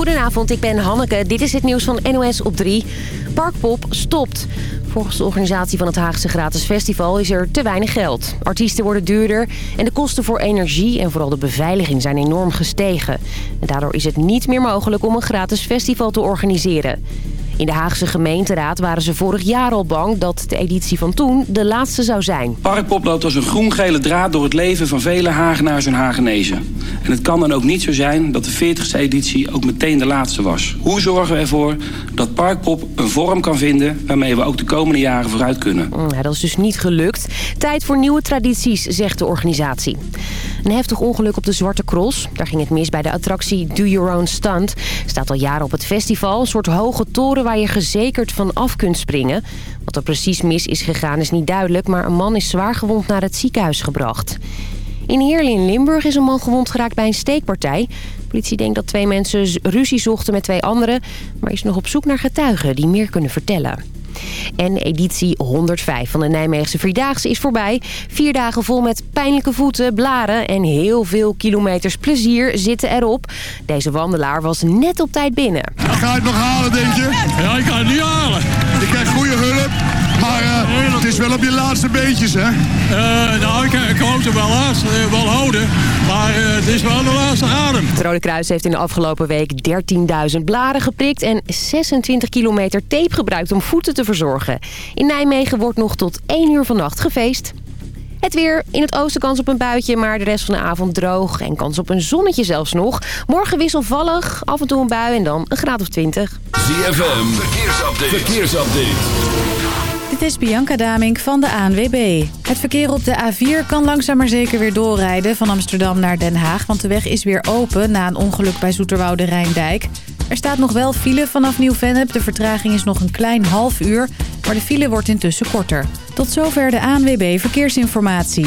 Goedenavond, ik ben Hanneke. Dit is het nieuws van NOS op 3. Parkpop stopt. Volgens de organisatie van het Haagse Gratis Festival is er te weinig geld. Artiesten worden duurder en de kosten voor energie en vooral de beveiliging zijn enorm gestegen. En daardoor is het niet meer mogelijk om een gratis festival te organiseren. In de Haagse gemeenteraad waren ze vorig jaar al bang dat de editie van toen de laatste zou zijn. Parkpop loopt als een groen-gele draad door het leven van vele Hagenaars en Hagenezen. En het kan dan ook niet zo zijn dat de 40ste editie ook meteen de laatste was. Hoe zorgen we ervoor dat Parkpop een vorm kan vinden waarmee we ook de komende jaren vooruit kunnen? Ja, dat is dus niet gelukt. Tijd voor nieuwe tradities, zegt de organisatie. Een heftig ongeluk op de Zwarte Cross. Daar ging het mis bij de attractie Do Your Own Stunt. Staat al jaren op het festival. Een soort hoge toren waar je gezekerd van af kunt springen. Wat er precies mis is gegaan is niet duidelijk... maar een man is zwaargewond naar het ziekenhuis gebracht. In Heerlen in Limburg is een man gewond geraakt bij een steekpartij. De politie denkt dat twee mensen ruzie zochten met twee anderen... maar is nog op zoek naar getuigen die meer kunnen vertellen. En editie 105 van de Nijmeegse Vierdaagse is voorbij. Vier dagen vol met pijnlijke voeten, blaren en heel veel kilometers plezier zitten erop. Deze wandelaar was net op tijd binnen. Ga je het nog halen, denk je? Ja, ik kan het niet halen. Je krijgt goede hulp, maar uh, het is wel op je laatste beetjes, hè? Uh, nou, ik, ik hoop het wel, laatst, uh, wel houden, maar het is wel de laatste adem. Het Rode Kruis heeft in de afgelopen week 13.000 blaren geprikt... en 26 kilometer tape gebruikt om voeten te verzorgen. In Nijmegen wordt nog tot 1 uur vannacht gefeest. Het weer. In het oosten kans op een buitje, maar de rest van de avond droog. En kans op een zonnetje zelfs nog. Morgen wisselvallig, af en toe een bui en dan een graad of 20. ZFM, verkeersupdate. verkeersupdate. Dit is Bianca Damink van de ANWB. Het verkeer op de A4 kan langzaam maar zeker weer doorrijden van Amsterdam naar Den Haag. Want de weg is weer open na een ongeluk bij Zoeterwoude Rijndijk. Er staat nog wel file vanaf Nieuw-Vennep. De vertraging is nog een klein half uur, maar de file wordt intussen korter. Tot zover de ANWB Verkeersinformatie.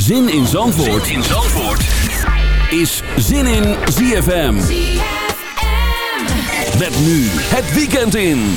Zin in Zandvoort, zin in Zandvoort. is Zin in ZFM. Met nu het weekend in.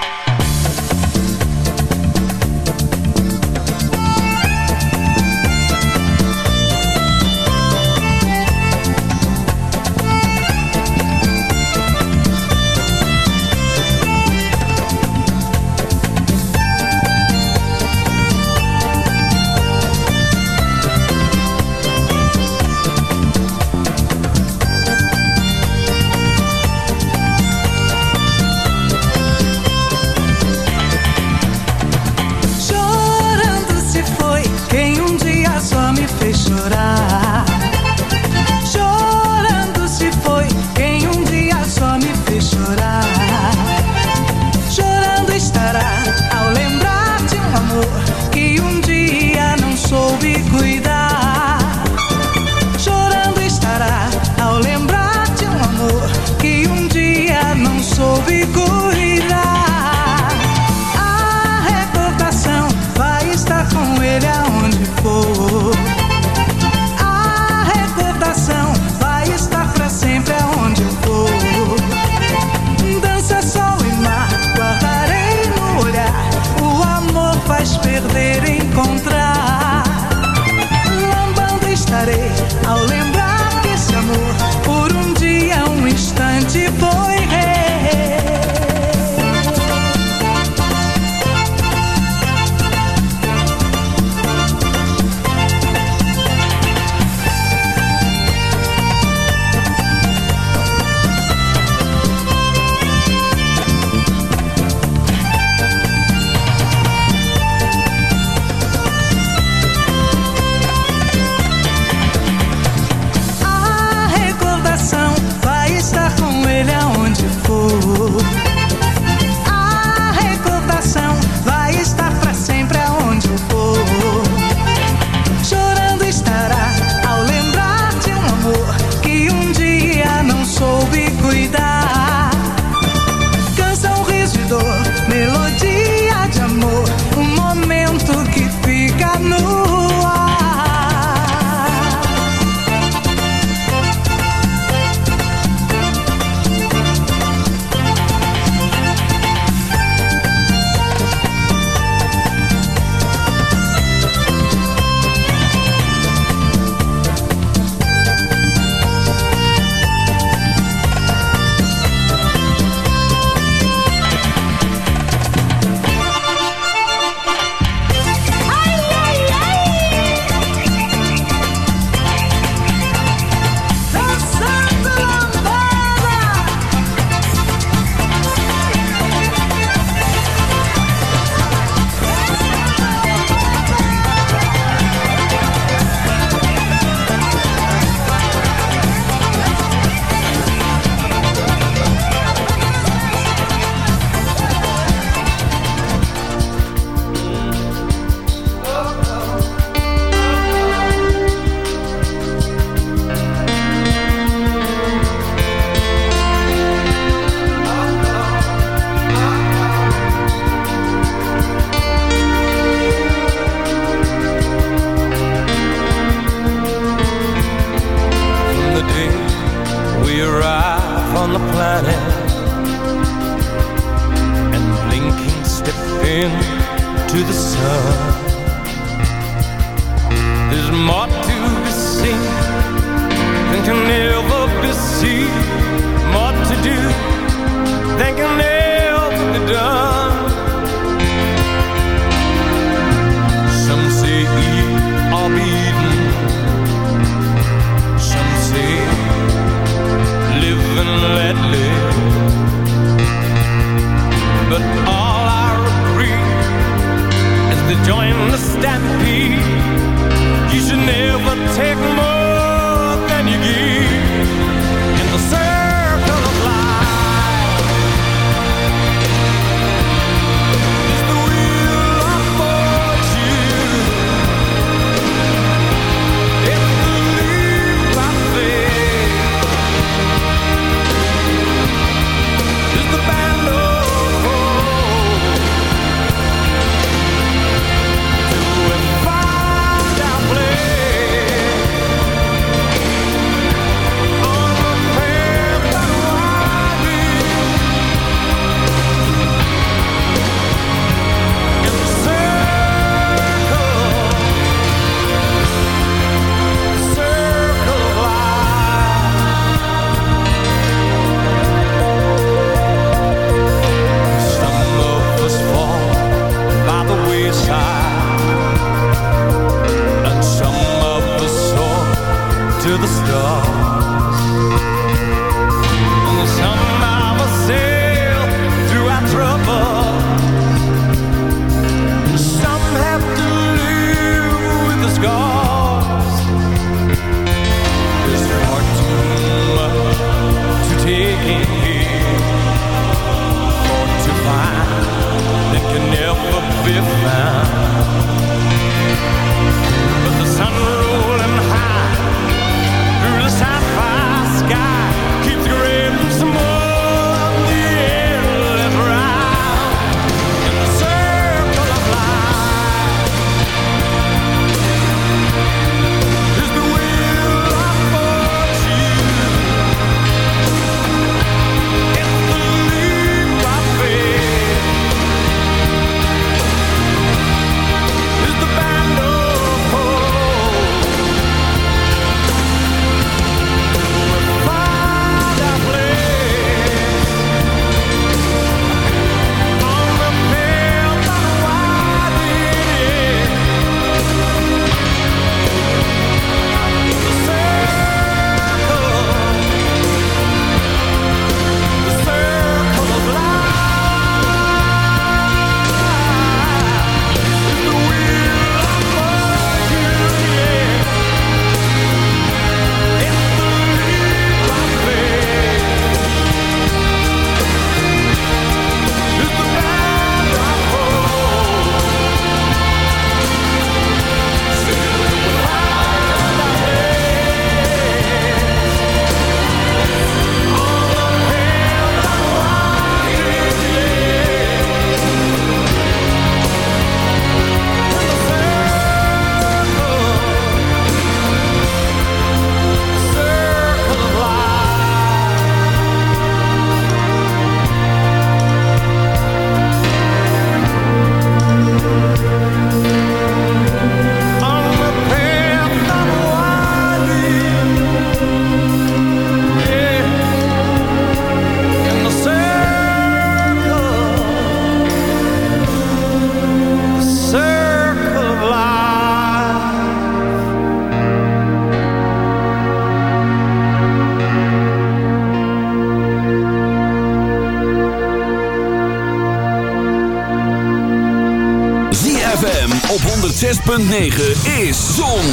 106.9 is Zon,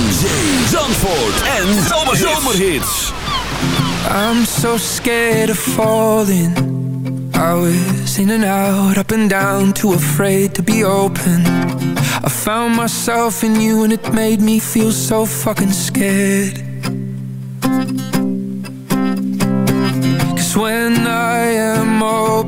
Zandvoort en Zomerhits. I'm so scared of falling. I was in and out, up and down, too afraid to be open. I found myself in you and it made me feel so fucking scared. Cause when I am open.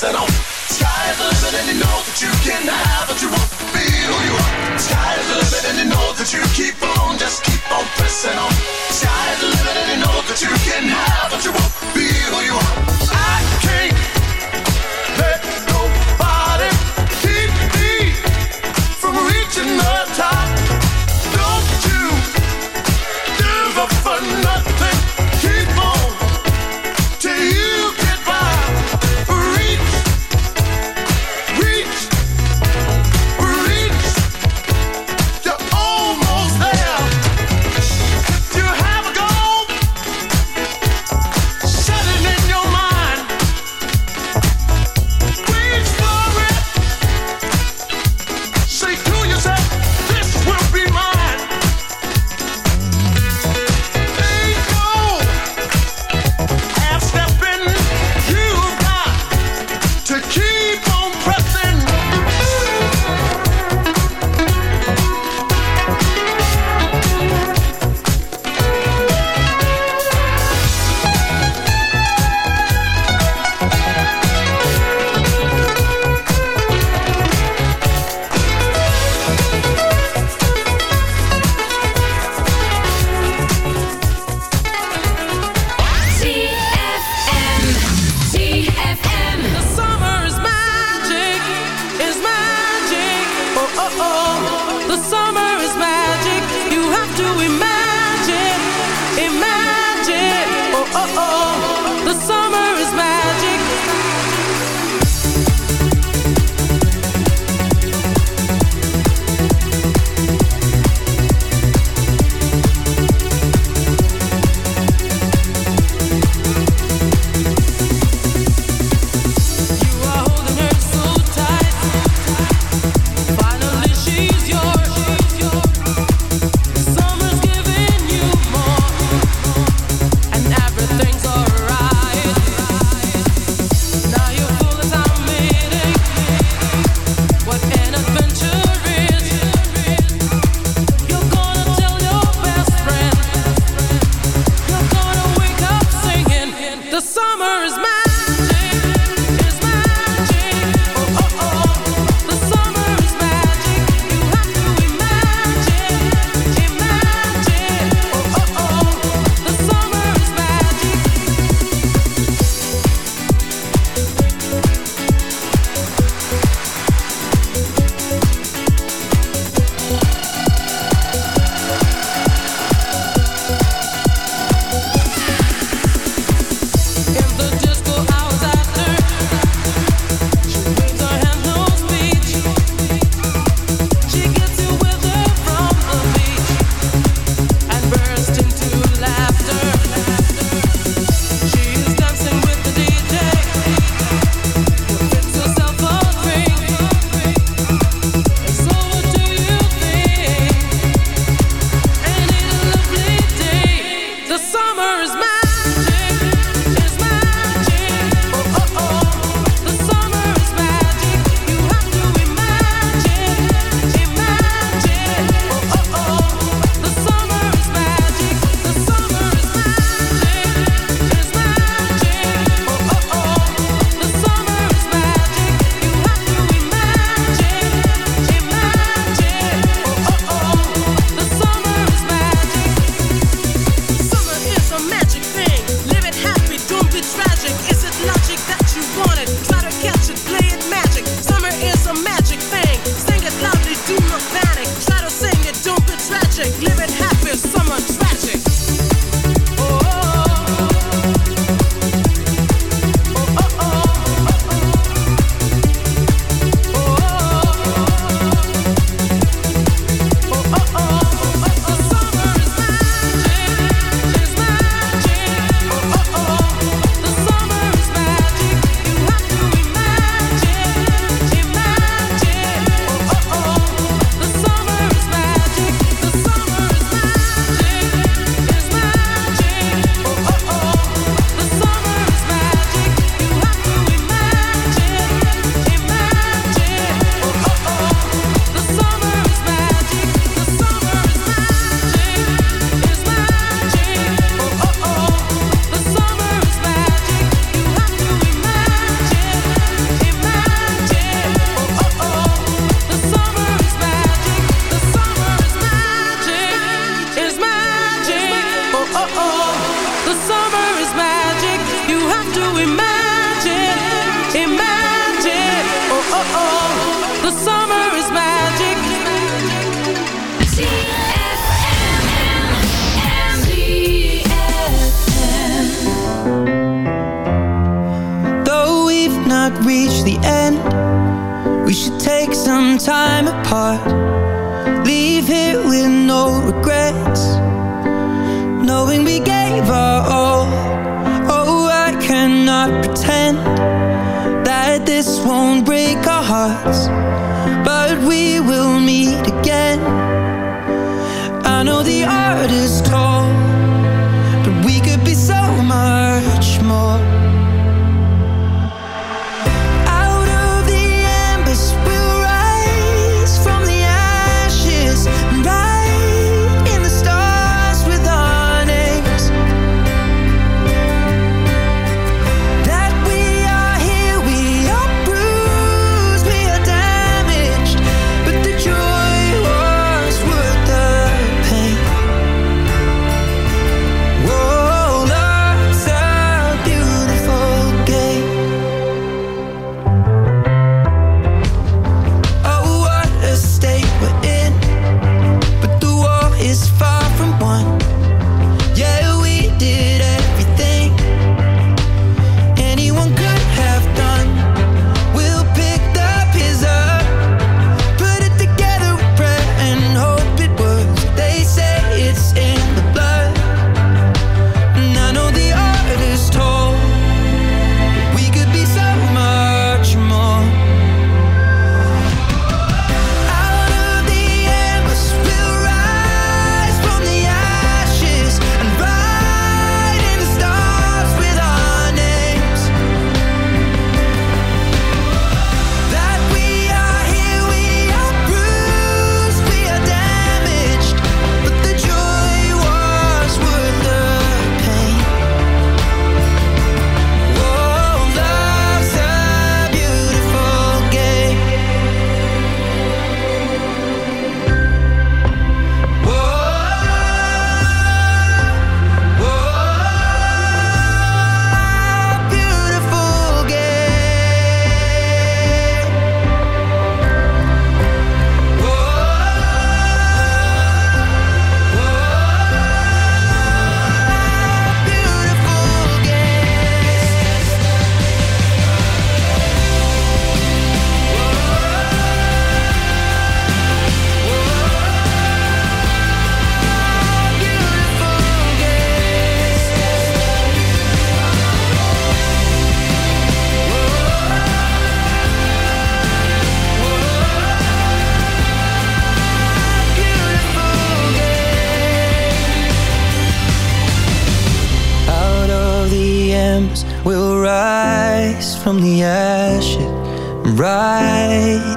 settle. Oh, sky's the limit and you know that you can have what you want, be who you are. Sky's the limit and you know that you keep on, just keep on pressing on. the summer. reach the end. We should take some time apart. Leave here with no regrets. Knowing we gave our all. Oh, I cannot pretend That this won't break our hearts. But we will meet again. I know the art is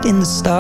in the stars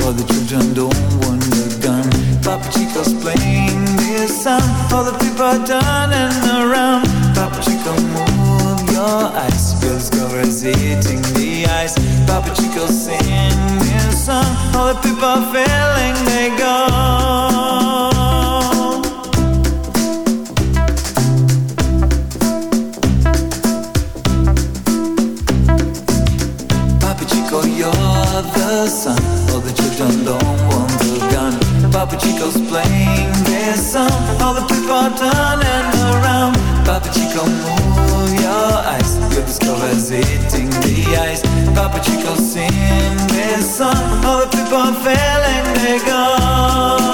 For the children don't want gun. Papa playing this song. All the people turning around. Papa Chico, move your eyes. The ice. Papa Chico, sing song. All the people feeling they go Chico's playing this song. All the people turning around. Papa Chico, move your eyes. Your discover's eating the ice. Papa Chico, sing this song. All the people are feeling they go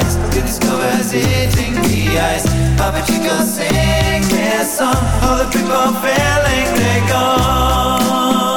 to discover as hitting the ice. Papa Chico sings their song, all the people failing, they're gone.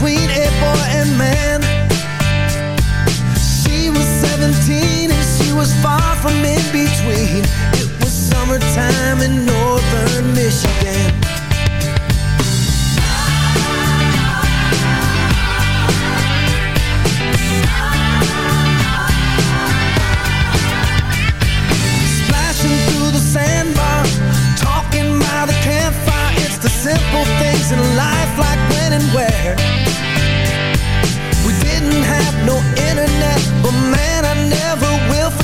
between a boy and man. She was 17 and she was far from in between. It was summertime in northern Michigan. Splashing through the sandbar Talking by the campfire. It's the simple things in life like when and where.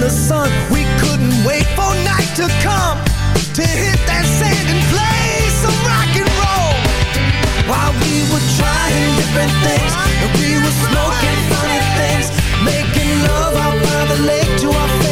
the sun. We couldn't wait for night to come to hit that sand and play some rock and roll. While we were trying different things, and we were smoking funny things, making love out by the lake to our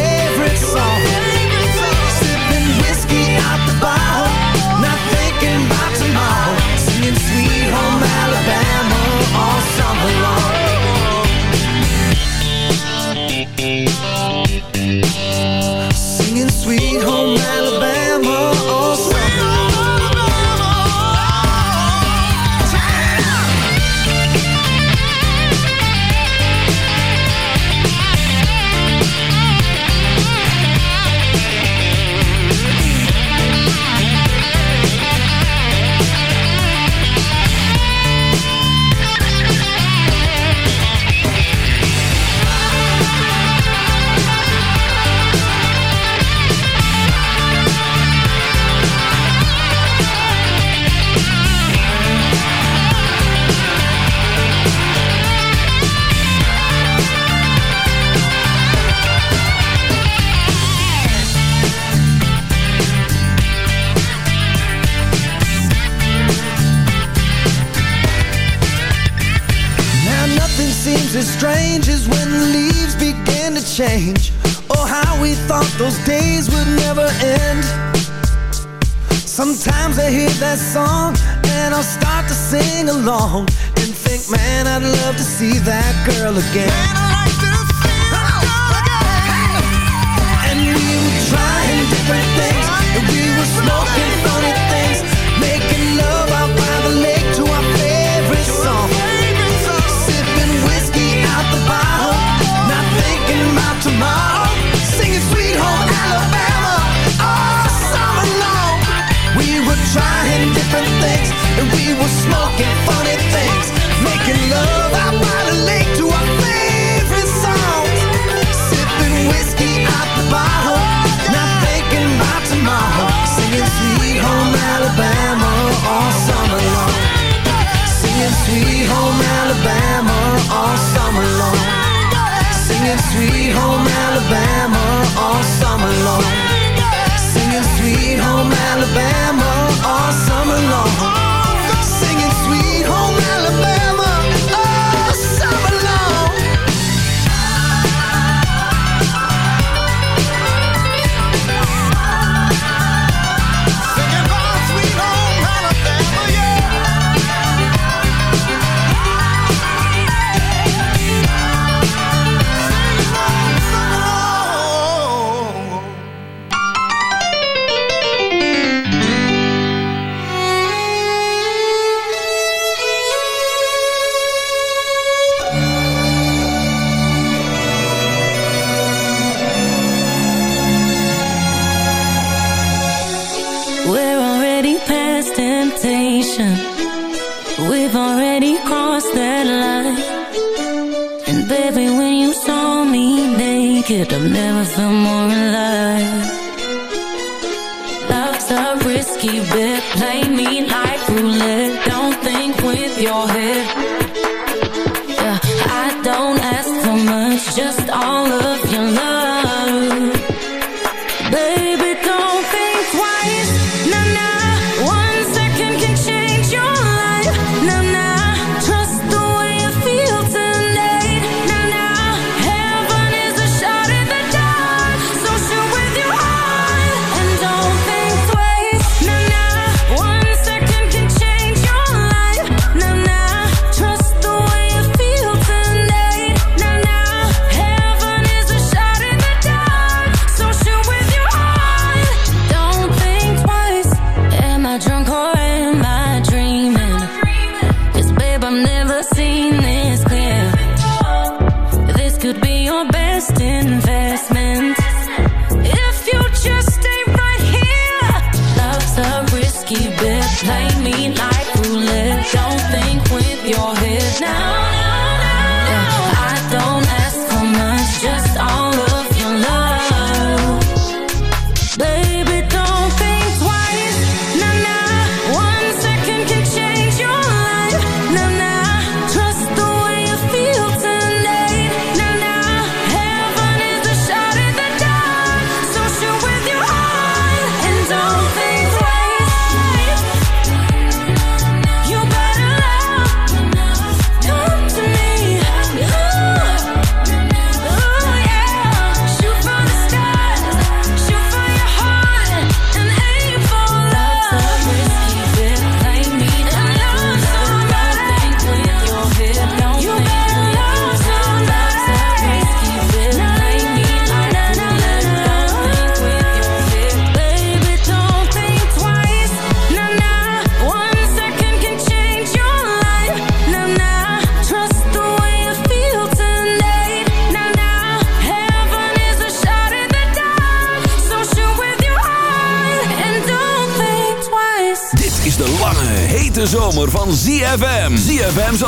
home.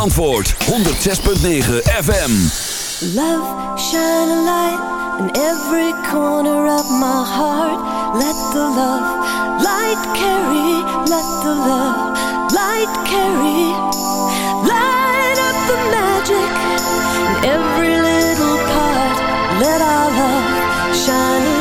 Zandvoort 106.9 FM. Love, shine a light in every corner of my heart. Let the love light carry, let the love light carry. Light up the magic in every little part. Let our love shine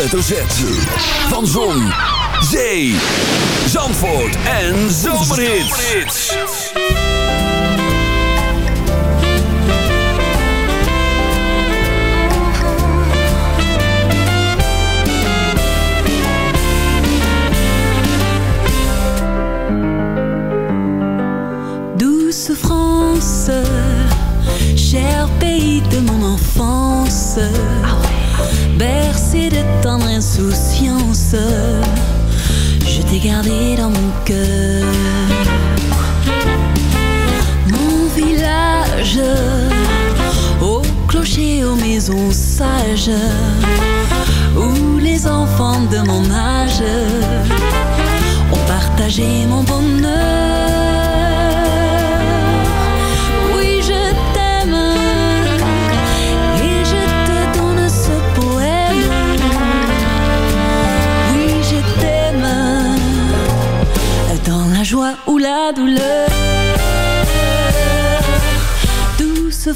hoofdletter Z. Van Zon, Zee, Zandvoort en Zomerhit. Douce France, cher pays de mon enfance... Mon village, au clocher, aux maisons sages, où les enfants de mon âge ont partagé mon bonheur.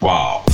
Wow.